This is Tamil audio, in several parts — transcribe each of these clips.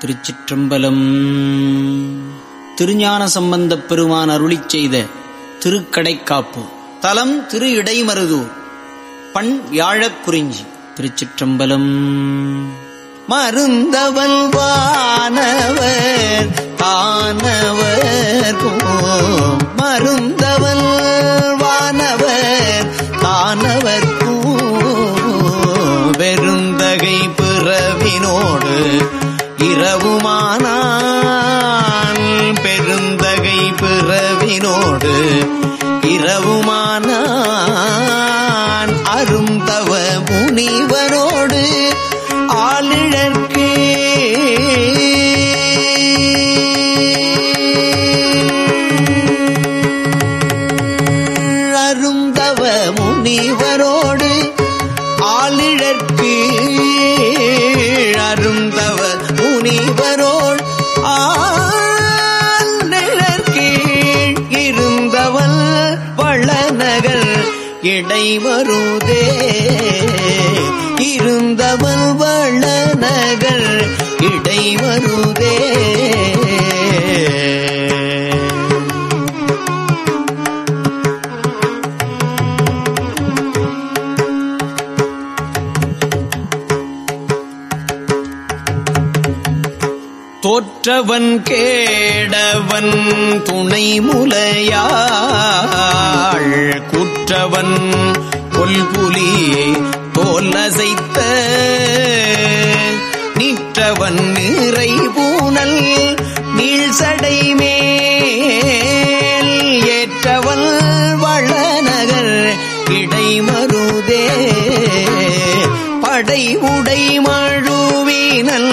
திருச்சிற்றம்பலம். திருஞான சம்பந்தப் பெருமான் அருளிச் செய்த திருக்கடைக்காப்பு. தலம் திரு இடைமருதூர். பண் வியாழக் குறிஞ்சி. திருச்சிற்றம்பலம். மருந்தவல்வானவர் தானவர் மருந்தவல் வானவர் தானவர் பிறவினோடு இரவுமான இடைவருதே இருந்தவள் இடை வருதே. தோற்றவன் கேடவன் துணை முலையாள் குற்றவன் கொல்புலி தோலசைத்த நிற்றவன் நிறை பூனல் நீழ்சடை மேல் ஏற்றவள் வளநகர் இடைமருதே படை உடை மழுவினல்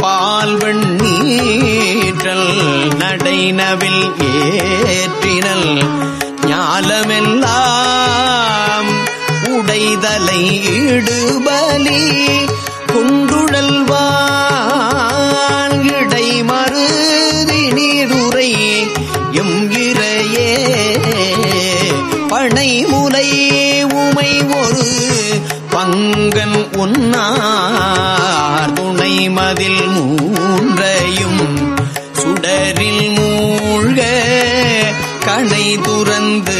பால் வெண்ணீற்றல் நடைனவில் ஏற்றினல் ஞாலமெல்லாம் உடைதலை இடுபலி குண்டுழல்வான் இடை மருதி நீருரை எம் இறையே பனைமுலை உமை ஒரு அங்கன் உன்னார் துணை மதில் மூன்றையும் சுடரில் மூழ்க கணை துறந்து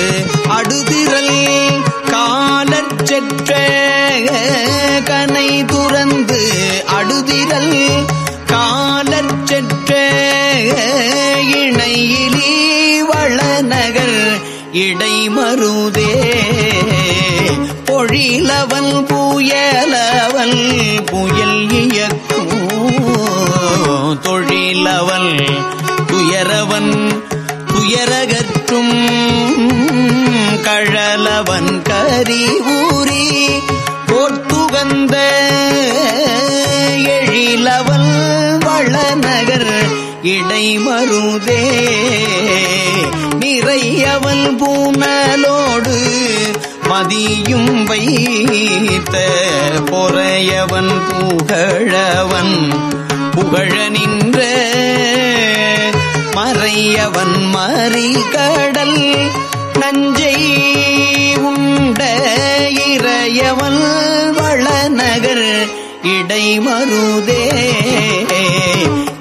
அடுதிரல் காலச்செற்ற கனை துறந்து அடுதிரல் காலச்செற்ற இணையிலி வளநகர் இடைமருதே. பொழிலவன் புயலவன் புயல் இயக்கும். தொழிலவன் துயரவன் துயரகற்றும். கழலவன் கரி ஊரி போர்த்துகந்த எழிலவன் வளநகர் இடைமருதே. நிறையவன் பூனலோடு மதியும் வைத்த பொறையவன் புகழவன் புகழ நின்ற மறையவன் மறிகடல் நஞ்சை உண்ட இறையவன் வளநகர் இடைமருதே.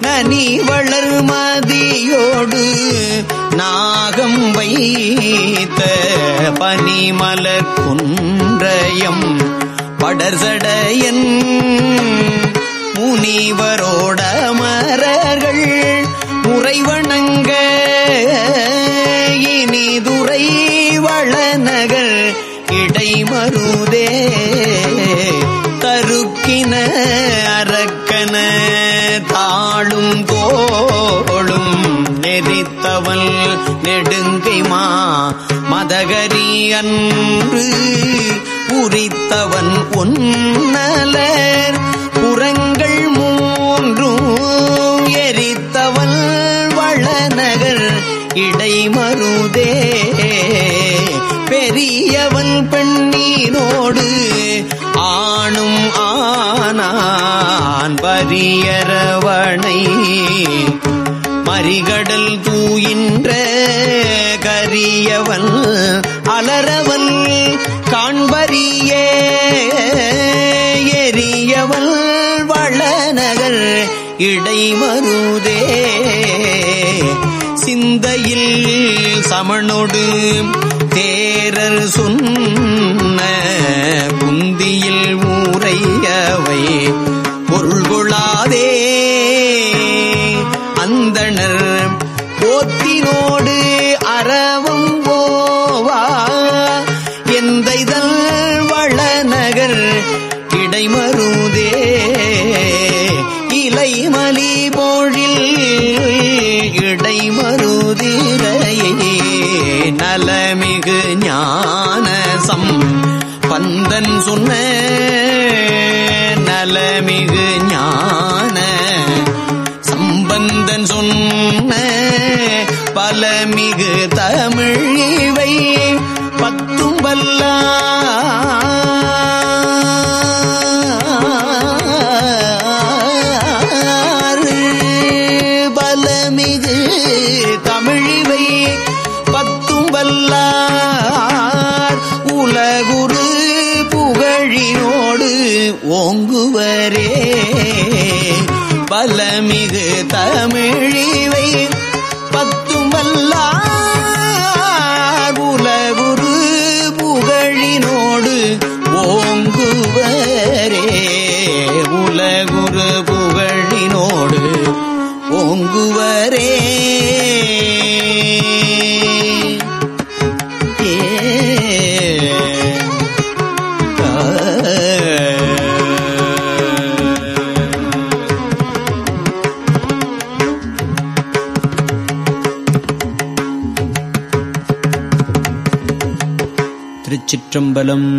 நனி வளர் பாகம் வைத்த பனிமலர் குன்றயம். படர்சடையன் முனிவரோடமரர்கள் முறைவணங்க இனிதுரை வளநகர் இடைமருதே. தருக்கின நெடுங்கை மா மதகரி அன்று உரித்தவன் ஒன்னலர் புறங்கள் மூன்றும் எரித்தவன் வளநகர் இடைமருதே. பெரியவன் பெண்ணீரோடு ஆணும் ஆனான். பரியரவணை மறிகடல் தூ கரியவன் அலரவன் காண்பரியே எரியவள் வளநகர் இடைமருதே. சிந்தையில் சமணொடு தேரர் சொன்ன குந்தியில் ஊரையவை பொருள்கொள்ளாதே. அந்தனர் போத்தினோடு இடைமருதே இலைமலி போழில் இடைமருதிரையே. நலமிகு ஞானசம் பந்தன் சொன்ன. நலமிகு ஞான சம்பந்தன் சொன்ன. பலமிகு வல்லார். உலகுரு புகழினோடு ஓங்குவரே. பலமிகு தமிழிவை பத்தும் வல்லார் உலகுரு புகழினோடு ஓங்குவரே. உலகுரு புகழினோடு ஓங்குவரே. திருச்சிற்றம்பலம்.